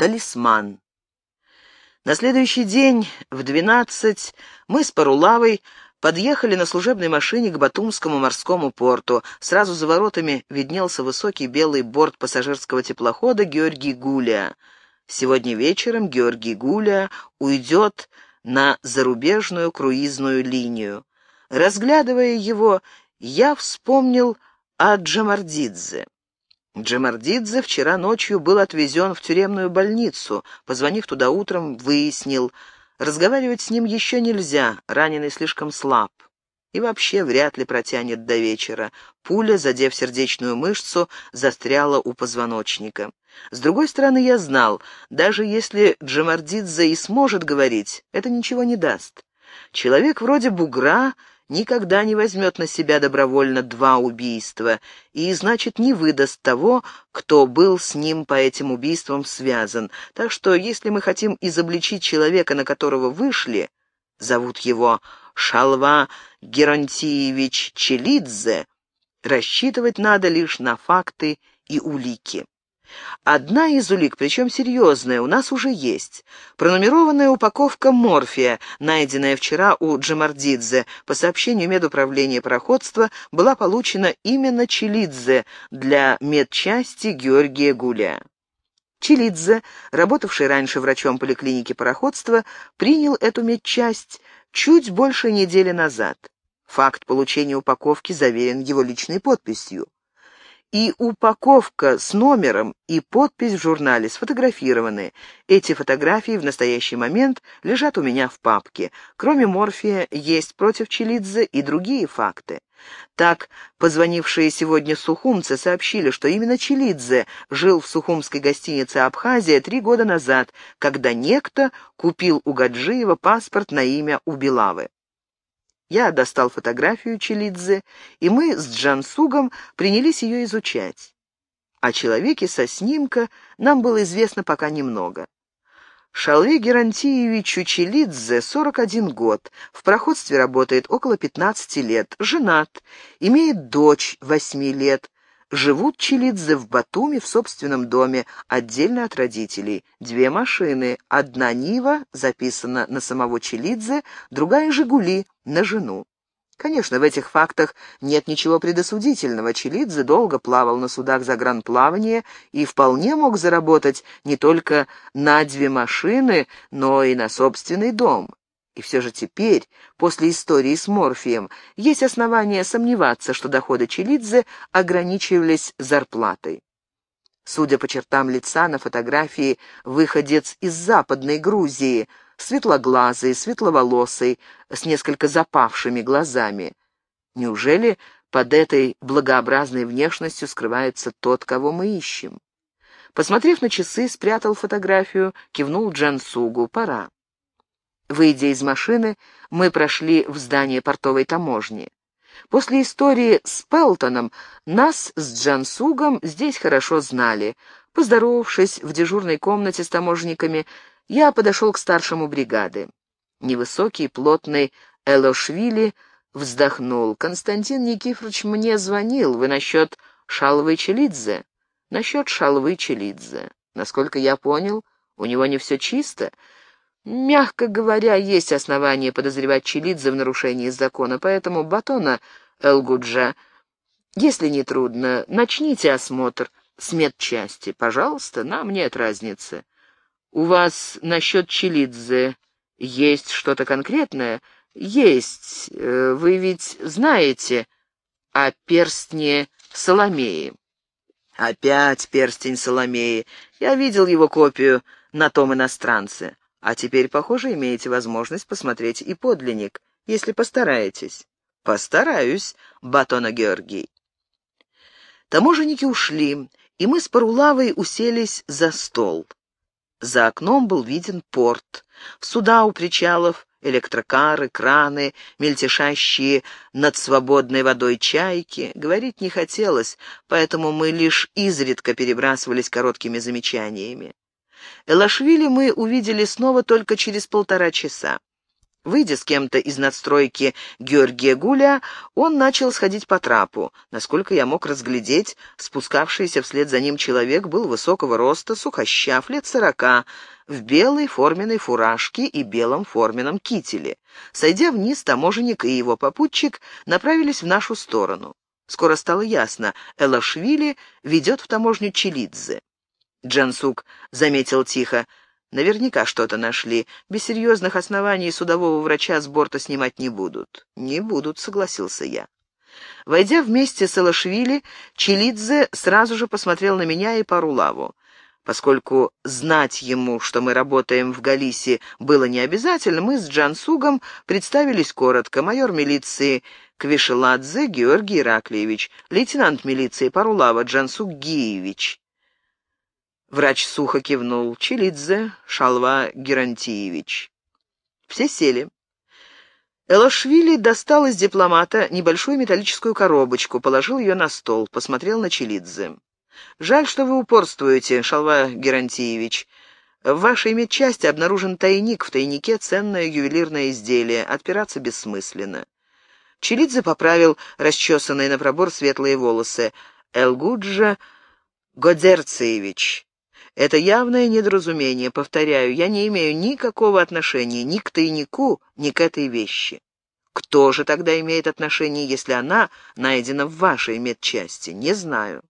Талисман. На следующий день в двенадцать мы с Парулавой подъехали на служебной машине к Батумскому морскому порту. Сразу за воротами виднелся высокий белый борт пассажирского теплохода «Георгий Гуля». Сегодня вечером Георгий Гуля уйдет на зарубежную круизную линию. Разглядывая его, я вспомнил о Джамардидзе. Джамардидзе вчера ночью был отвезен в тюремную больницу. Позвонив туда утром, выяснил, разговаривать с ним еще нельзя, раненый слишком слаб. И вообще вряд ли протянет до вечера. Пуля, задев сердечную мышцу, застряла у позвоночника. С другой стороны, я знал, даже если Джамардидзе и сможет говорить, это ничего не даст. Человек вроде бугра никогда не возьмет на себя добровольно два убийства и, значит, не выдаст того, кто был с ним по этим убийствам связан. Так что, если мы хотим изобличить человека, на которого вышли, зовут его Шалва Геронтиевич Челидзе, рассчитывать надо лишь на факты и улики. Одна из улик, причем серьезная, у нас уже есть. Пронумерованная упаковка морфия, найденная вчера у Джамардидзе, по сообщению медуправления пароходства, была получена именно Челидзе для медчасти Георгия Гуля. Челидзе, работавший раньше врачом поликлиники пароходства, принял эту медчасть чуть больше недели назад. Факт получения упаковки заверен его личной подписью и упаковка с номером и подпись в журнале сфотографированы. Эти фотографии в настоящий момент лежат у меня в папке. Кроме морфия, есть против Челидзе и другие факты. Так, позвонившие сегодня сухумцы сообщили, что именно Челидзе жил в сухумской гостинице «Абхазия» три года назад, когда некто купил у Гаджиева паспорт на имя Убилавы. Я достал фотографию Челидзе, и мы с Джансугом принялись ее изучать. О человеке со снимка нам было известно пока немного. Шалве Герантиевичу Челидзе 41 год, в проходстве работает около 15 лет, женат, имеет дочь 8 лет, Живут Челидзе в Батуми в собственном доме, отдельно от родителей. Две машины, одна Нива, записана на самого Челидзе, другая «Жигули» на жену. Конечно, в этих фактах нет ничего предосудительного. Челидзе долго плавал на судах загранплавания и вполне мог заработать не только на две машины, но и на собственный дом. И все же теперь, после истории с морфием, есть основания сомневаться, что доходы Челидзе ограничивались зарплатой. Судя по чертам лица на фотографии, выходец из Западной Грузии, светлоглазый, светловолосый, с несколько запавшими глазами. Неужели под этой благообразной внешностью скрывается тот, кого мы ищем? Посмотрев на часы, спрятал фотографию, кивнул Джансугу. «Пора». Выйдя из машины, мы прошли в здание портовой таможни. После истории с Пелтоном нас с Джансугом здесь хорошо знали. Поздоровавшись в дежурной комнате с таможниками, я подошел к старшему бригады. Невысокий, плотный Элошвили вздохнул. «Константин Никифорович мне звонил. Вы насчет Шалвы Челидзе?» «Насчет Шалвы Челидзе. Насколько я понял, у него не все чисто». Мягко говоря, есть основания подозревать Челидзе в нарушении закона, поэтому Батона Элгуджа, если не трудно, начните осмотр с медчасти. Пожалуйста, нам нет разницы. У вас насчет Челидзе есть что-то конкретное? Есть. Э, вы ведь знаете о перстне Соломеи. Опять перстень Соломеи. Я видел его копию на том иностранце. А теперь, похоже, имеете возможность посмотреть и подлинник, если постараетесь. Постараюсь, Батона Георгий. Таможенники ушли, и мы с Парулавой уселись за стол. За окном был виден порт. Суда у причалов электрокары, краны, мельтешащие над свободной водой чайки. Говорить не хотелось, поэтому мы лишь изредка перебрасывались короткими замечаниями. Элашвили мы увидели снова только через полтора часа. Выйдя с кем-то из надстройки Георгия Гуля, он начал сходить по трапу. Насколько я мог разглядеть, спускавшийся вслед за ним человек был высокого роста, сухощав, лет сорока, в белой форменной фуражке и белом форменном кителе. Сойдя вниз, таможенник и его попутчик направились в нашу сторону. Скоро стало ясно, Элашвили ведет в таможню Челидзе. Джансук заметил тихо, Наверняка что-то нашли. Без серьезных оснований судового врача с борта снимать не будут. Не будут, согласился я. Войдя вместе с Элашвили, Челидзе сразу же посмотрел на меня и Парулаву. Поскольку знать ему, что мы работаем в Галисе, было не обязательно, мы с Джансугом представились коротко. Майор милиции Квишеладзе Георгий Ираклиевич, лейтенант милиции Парулава Джансуг Гиевич. Врач сухо кивнул. Челидзе, Шалва Герантиевич. Все сели. Элошвили достал из дипломата небольшую металлическую коробочку, положил ее на стол, посмотрел на Челидзе. «Жаль, что вы упорствуете, Шалва Герантиевич. В вашей медчасти обнаружен тайник, в тайнике ценное ювелирное изделие. Отпираться бессмысленно». Челидзе поправил расчесанные на пробор светлые волосы. «Элгуджа Годзерцевич, это явное недоразумение. Повторяю, я не имею никакого отношения ни к тайнику, ни к этой вещи. Кто же тогда имеет отношение, если она найдена в вашей медчасти? Не знаю.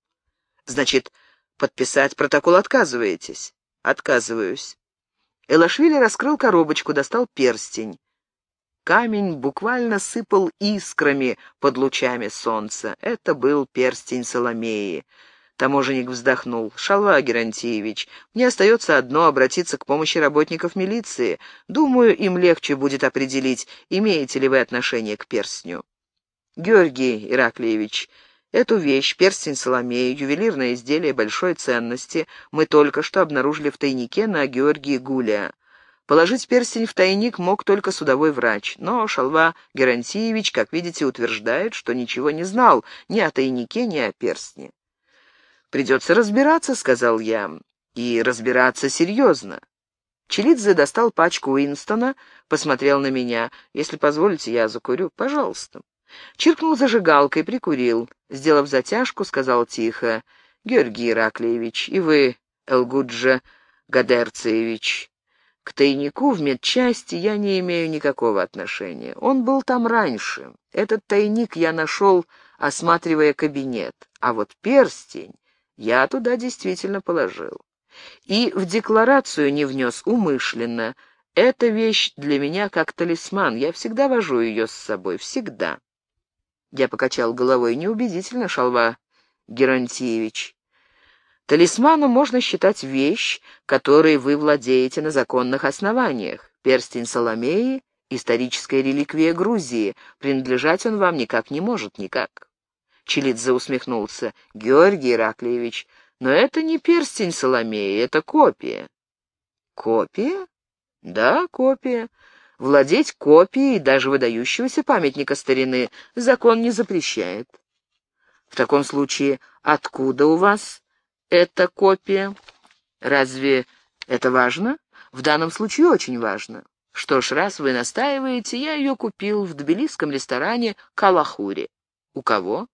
Значит, подписать протокол отказываетесь? Отказываюсь. Элашвили раскрыл коробочку, достал перстень. Камень буквально сыпал искрами под лучами солнца. Это был перстень Соломеи. Таможенник вздохнул. «Шалва Герантиевич, мне остается одно — обратиться к помощи работников милиции. Думаю, им легче будет определить, имеете ли вы отношение к перстню». «Георгий Ираклиевич, эту вещь, перстень Соломея, ювелирное изделие большой ценности, мы только что обнаружили в тайнике на Георгии Гуля. Положить перстень в тайник мог только судовой врач, но Шалва Герантиевич, как видите, утверждает, что ничего не знал ни о тайнике, ни о перстне. «Придется разбираться», — сказал я, — «и разбираться серьезно». Челидзе достал пачку Уинстона, посмотрел на меня. «Если позволите, я закурю. Пожалуйста». Чиркнул зажигалкой, прикурил. Сделав затяжку, сказал тихо. «Георгий Ираклиевич, и вы, Элгуджа Гадерцевич, к тайнику в медчасти я не имею никакого отношения. Он был там раньше. Этот тайник я нашел, осматривая кабинет. А вот перстень я туда действительно положил. И в декларацию не внес умышленно. Эта вещь для меня как талисман, я всегда вожу ее с собой, всегда. Я покачал головой. Неубедительно, Шалва Герантиевич. Талисманом можно считать вещь, которой вы владеете на законных основаниях. Перстень Соломеи — историческая реликвия Грузии. Принадлежать он вам никак не может, никак. Челидзе усмехнулся. «Георгий Ираклиевич, но это не перстень Соломеи, это копия». «Копия?» «Да, копия. Владеть копией даже выдающегося памятника старины закон не запрещает». «В таком случае, откуда у вас эта копия? Разве это важно?» «В данном случае очень важно. Что ж, раз вы настаиваете, я ее купил в тбилисском ресторане Калахури». «У кого?»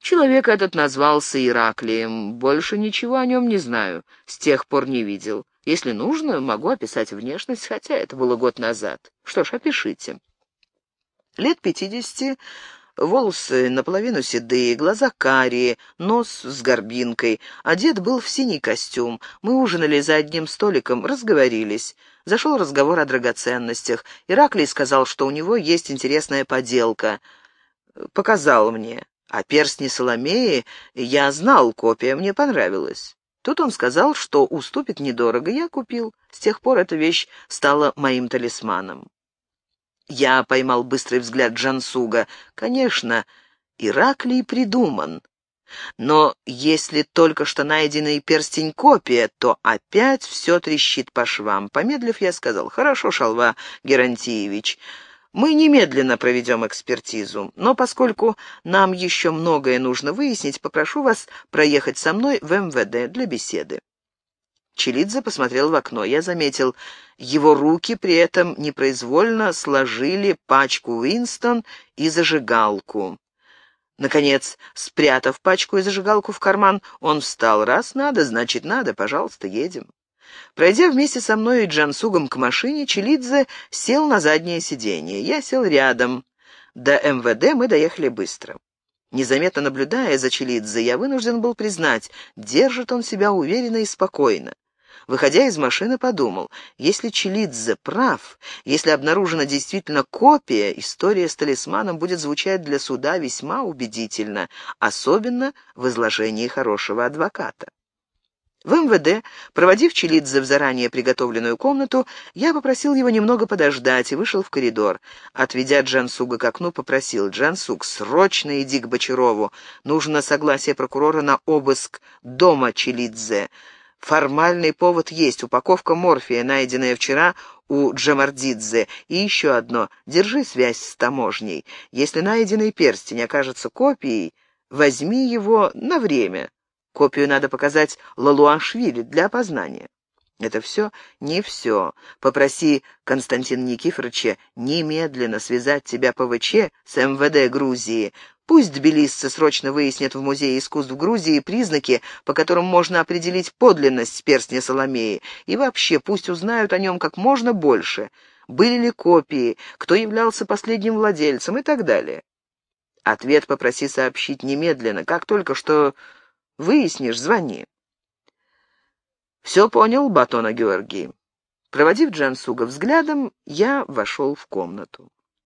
Человек этот назвался Ираклием. Больше ничего о нем не знаю. С тех пор не видел. Если нужно, могу описать внешность, хотя это было год назад. Что ж, опишите. Лет пятидесяти, волосы наполовину седые, глаза карие, нос с горбинкой. Одет был в синий костюм. Мы ужинали за одним столиком, разговорились. Зашел разговор о драгоценностях. Ираклий сказал, что у него есть интересная поделка. Показал мне. А перстни Соломеи я знал, копия мне понравилась. Тут он сказал, что уступит недорого, я купил. С тех пор эта вещь стала моим талисманом. Я поймал быстрый взгляд Джансуга. Конечно, Ираклий придуман. Но если только что найденный перстень копия, то опять все трещит по швам. Помедлив, я сказал, «Хорошо, Шалва Герантиевич, мы немедленно проведем экспертизу, но поскольку нам еще многое нужно выяснить, попрошу вас проехать со мной в МВД для беседы. Челидзе посмотрел в окно. Я заметил, его руки при этом непроизвольно сложили пачку Уинстон и зажигалку. Наконец, спрятав пачку и зажигалку в карман, он встал. «Раз надо, значит надо. Пожалуйста, едем». Пройдя вместе со мной и Джансугом к машине, Челидзе сел на заднее сиденье. Я сел рядом. До МВД мы доехали быстро. Незаметно наблюдая за Челидзе, я вынужден был признать, держит он себя уверенно и спокойно. Выходя из машины, подумал, если Челидзе прав, если обнаружена действительно копия, история с талисманом будет звучать для суда весьма убедительно, особенно в изложении хорошего адвоката. В МВД, проводив Челидзе в заранее приготовленную комнату, я попросил его немного подождать и вышел в коридор. Отведя Джансуга к окну, попросил «Джансуг, срочно иди к Бочарову. Нужно согласие прокурора на обыск дома Челидзе. Формальный повод есть. Упаковка морфия, найденная вчера у Джамардидзе. И еще одно. Держи связь с таможней. Если найденный перстень окажется копией, возьми его на время». Копию надо показать Лалуашвили для опознания. Это все? Не все. Попроси Константина Никифоровича немедленно связать тебя ПВЧ с МВД Грузии. Пусть тбилисцы срочно выяснят в Музее искусств Грузии признаки, по которым можно определить подлинность перстня Соломеи, и вообще пусть узнают о нем как можно больше. Были ли копии, кто являлся последним владельцем и так далее. Ответ попроси сообщить немедленно, как только что Выяснишь, звони. Все понял, Батона Георгий. Проводив Джансуга взглядом, я вошел в комнату.